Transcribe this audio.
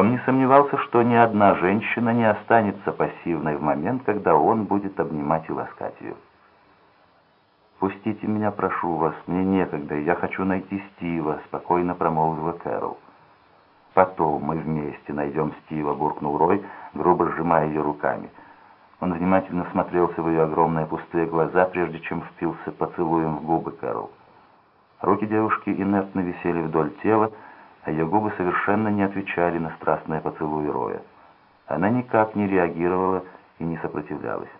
Он не сомневался, что ни одна женщина не останется пассивной в момент, когда он будет обнимать и ласкать ее. «Пустите меня, прошу вас, мне некогда, я хочу найти Стива», — спокойно промолвила Кэрол. «Потом мы вместе найдем Стива», — буркнул Рой, грубо сжимая ее руками. Он внимательно смотрелся в ее огромные пустые глаза, прежде чем впился поцелуем в губы Кэрол. Руки девушки инертно висели вдоль тела, а ее губы совершенно не отвечали на страстное поцелуй Роя. Она никак не реагировала и не сопротивлялась.